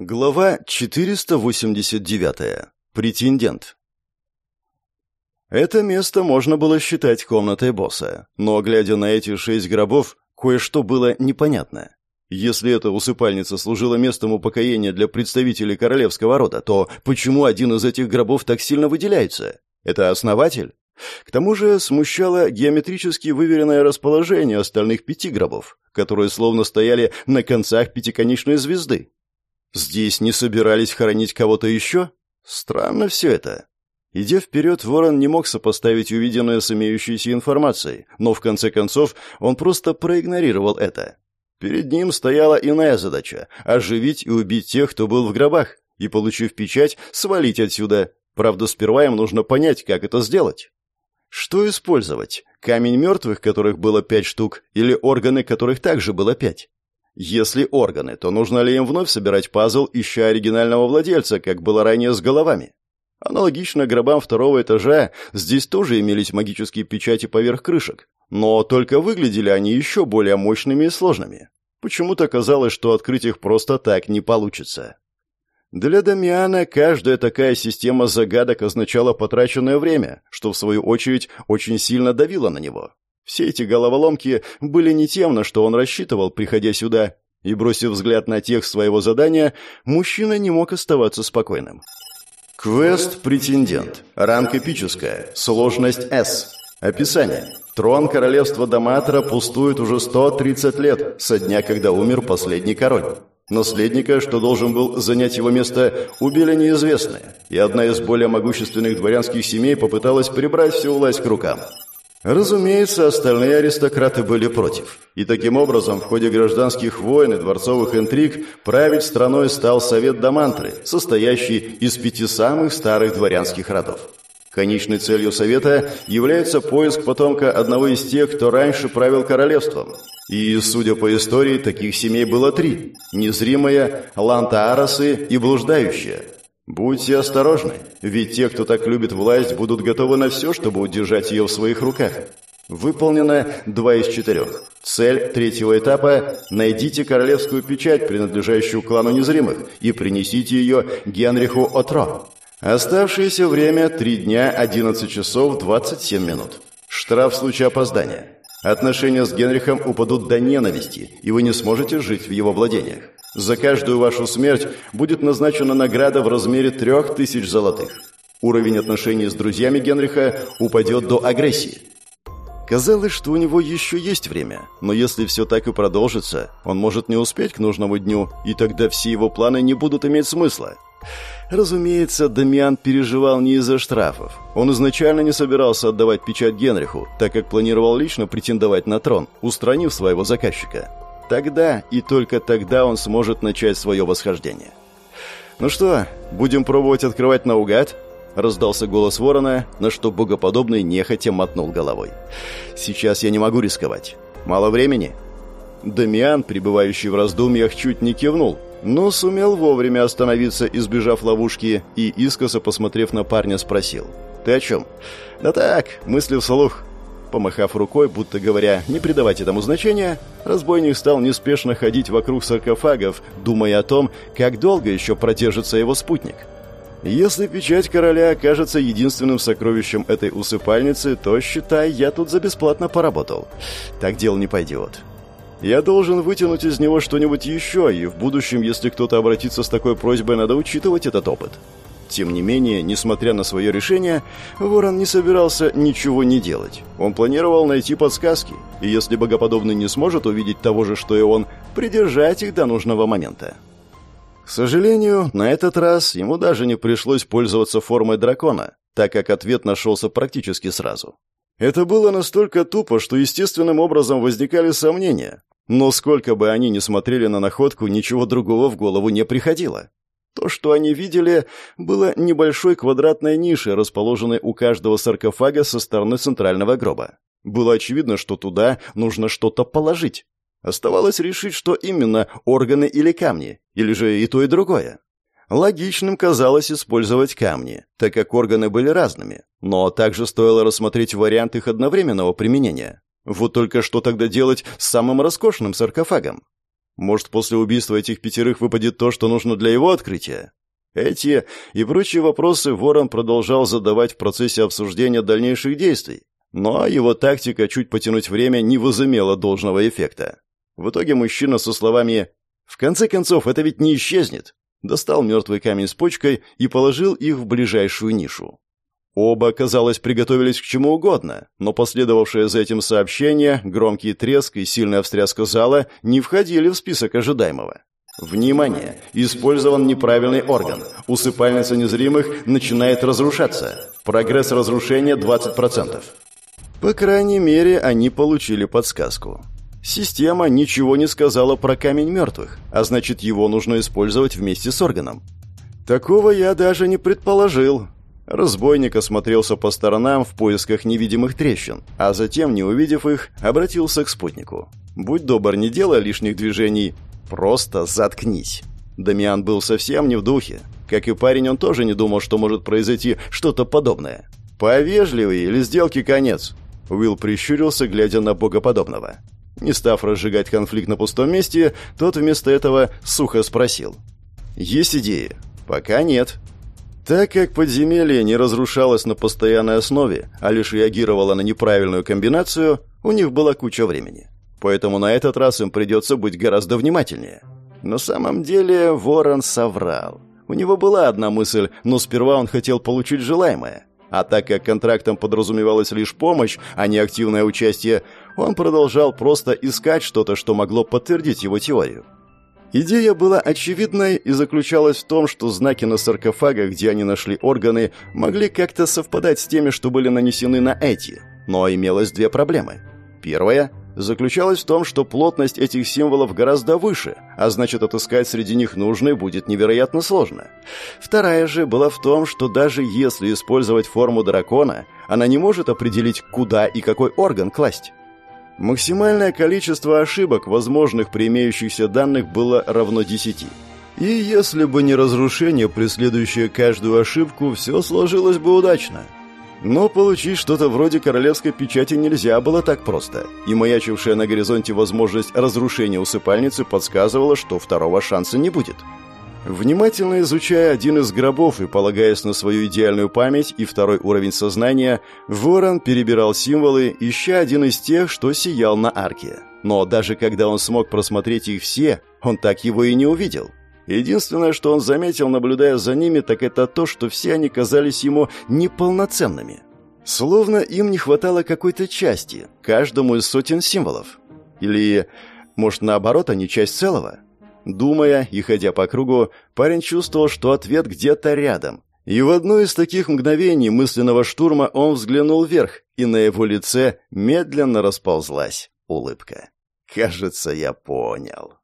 Глава 489. Претендент. Это место можно было считать комнатой босса, но, глядя на эти шесть гробов, кое-что было непонятно. Если эта усыпальница служила местом упокоения для представителей королевского рода, то почему один из этих гробов так сильно выделяется? Это основатель? К тому же смущало геометрически выверенное расположение остальных пяти гробов, которые словно стояли на концах пятиконечной звезды. Здесь не собирались хоронить кого-то еще? Странно все это. Идя вперед, Ворон не мог сопоставить увиденное с имеющейся информацией, но в конце концов он просто проигнорировал это. Перед ним стояла иная задача – оживить и убить тех, кто был в гробах, и, получив печать, свалить отсюда. Правда, сперва им нужно понять, как это сделать. Что использовать? Камень мертвых, которых было пять штук, или органы, которых также было пять? Если органы, то нужно ли им вновь собирать пазл, ища оригинального владельца, как было ранее с головами? Аналогично гробам второго этажа, здесь тоже имелись магические печати поверх крышек, но только выглядели они еще более мощными и сложными. Почему-то казалось, что открыть их просто так не получится. Для Дамиана каждая такая система загадок означала потраченное время, что в свою очередь очень сильно давило на него. Все эти головоломки были не тем, на что он рассчитывал, приходя сюда, и, бросив взгляд на текст своего задания, мужчина не мог оставаться спокойным. Квест «Претендент». Ранг эпическая. Сложность «С». Описание. Трон королевства Даматра пустует уже 130 лет, со дня, когда умер последний король. Наследника, что должен был занять его место, убили неизвестные, и одна из более могущественных дворянских семей попыталась прибрать всю власть к рукам. Разумеется, остальные аристократы были против. И таким образом, в ходе гражданских войн и дворцовых интриг править страной стал Совет Дамантры, состоящий из пяти самых старых дворянских родов. Конечной целью Совета является поиск потомка одного из тех, кто раньше правил королевством. И, судя по истории, таких семей было три – незримая, лантааросы и блуждающая – Будьте осторожны, ведь те, кто так любит власть, будут готовы на все, чтобы удержать ее в своих руках. Выполнено два из четырех. Цель третьего этапа – найдите королевскую печать, принадлежащую клану незримых, и принесите ее Генриху Отро. Оставшееся время – 3 дня, 11 часов, 27 минут. Штраф в случае опоздания. Отношения с Генрихом упадут до ненависти, и вы не сможете жить в его владениях. За каждую вашу смерть будет назначена награда в размере трех тысяч золотых. Уровень отношений с друзьями Генриха упадет до агрессии. Казалось, что у него еще есть время, но если все так и продолжится, он может не успеть к нужному дню, и тогда все его планы не будут иметь смысла. Разумеется, Дамиан переживал не из-за штрафов. Он изначально не собирался отдавать печать Генриху, так как планировал лично претендовать на трон, устранив своего заказчика. Тогда и только тогда он сможет начать свое восхождение. «Ну что, будем пробовать открывать наугад?» Раздался голос ворона, на что богоподобный нехотя мотнул головой. «Сейчас я не могу рисковать. Мало времени?» Дамиан, пребывающий в раздумьях, чуть не кивнул, но сумел вовремя остановиться, избежав ловушки, и, искоса посмотрев на парня, спросил. «Ты о чем?» «Да так, мысли вслух. Помахав рукой, будто говоря, не придавать этому значения, разбойник стал неспешно ходить вокруг саркофагов, думая о том, как долго еще продержится его спутник. Если печать короля окажется единственным сокровищем этой усыпальницы, то, считай, я тут за бесплатно поработал. Так дело не пойдет. Я должен вытянуть из него что-нибудь еще, и в будущем, если кто-то обратится с такой просьбой, надо учитывать этот опыт. Тем не менее, несмотря на свое решение, Ворон не собирался ничего не делать. Он планировал найти подсказки, и если богоподобный не сможет увидеть того же, что и он, придержать их до нужного момента. К сожалению, на этот раз ему даже не пришлось пользоваться формой дракона, так как ответ нашелся практически сразу. Это было настолько тупо, что естественным образом возникали сомнения, но сколько бы они ни смотрели на находку, ничего другого в голову не приходило. То, что они видели, было небольшой квадратной нишей, расположенной у каждого саркофага со стороны центрального гроба. Было очевидно, что туда нужно что-то положить. Оставалось решить, что именно, органы или камни, или же и то, и другое. Логичным казалось использовать камни, так как органы были разными, но также стоило рассмотреть вариант их одновременного применения. Вот только что тогда делать с самым роскошным саркофагом? Может, после убийства этих пятерых выпадет то, что нужно для его открытия? Эти и прочие вопросы Ворон продолжал задавать в процессе обсуждения дальнейших действий, но его тактика чуть потянуть время не возымела должного эффекта. В итоге мужчина со словами «В конце концов, это ведь не исчезнет!» достал мертвый камень с почкой и положил их в ближайшую нишу. Оба, казалось, приготовились к чему угодно, но последовавшее за этим сообщение, громкий треск и сильная встряска зала не входили в список ожидаемого. Внимание! Использован неправильный орган. Усыпальница незримых начинает разрушаться. Прогресс разрушения 20%. По крайней мере, они получили подсказку. Система ничего не сказала про камень мертвых, а значит, его нужно использовать вместе с органом. Такого я даже не предположил. Разбойник осмотрелся по сторонам в поисках невидимых трещин, а затем, не увидев их, обратился к спутнику. «Будь добр, не делай лишних движений, просто заткнись». Дамиан был совсем не в духе. Как и парень, он тоже не думал, что может произойти что-то подобное. «Повежливый или сделки конец?» Уилл прищурился, глядя на богоподобного. Не став разжигать конфликт на пустом месте, тот вместо этого сухо спросил. «Есть идеи?» «Пока нет». Так как подземелье не разрушалось на постоянной основе, а лишь реагировало на неправильную комбинацию, у них была куча времени. Поэтому на этот раз им придется быть гораздо внимательнее. На самом деле Ворон соврал. У него была одна мысль, но сперва он хотел получить желаемое. А так как контрактом подразумевалась лишь помощь, а не активное участие, он продолжал просто искать что-то, что могло подтвердить его теорию. Идея была очевидной и заключалась в том, что знаки на саркофагах, где они нашли органы, могли как-то совпадать с теми, что были нанесены на эти. Но имелось две проблемы. Первая заключалась в том, что плотность этих символов гораздо выше, а значит отыскать среди них нужные будет невероятно сложно. Вторая же была в том, что даже если использовать форму дракона, она не может определить, куда и какой орган класть. Максимальное количество ошибок, возможных при имеющихся данных, было равно 10. И если бы не разрушение, преследующее каждую ошибку, все сложилось бы удачно – но получить что-то вроде королевской печати нельзя было так просто, и маячившая на горизонте возможность разрушения усыпальницы подсказывала, что второго шанса не будет. Внимательно изучая один из гробов и полагаясь на свою идеальную память и второй уровень сознания, Ворон перебирал символы, ища один из тех, что сиял на арке. Но даже когда он смог просмотреть их все, он так его и не увидел. Единственное, что он заметил, наблюдая за ними, так это то, что все они казались ему неполноценными. Словно им не хватало какой-то части, каждому из сотен символов. Или, может, наоборот, они часть целого? Думая и ходя по кругу, парень чувствовал, что ответ где-то рядом. И в одно из таких мгновений мысленного штурма он взглянул вверх, и на его лице медленно расползлась улыбка. «Кажется, я понял».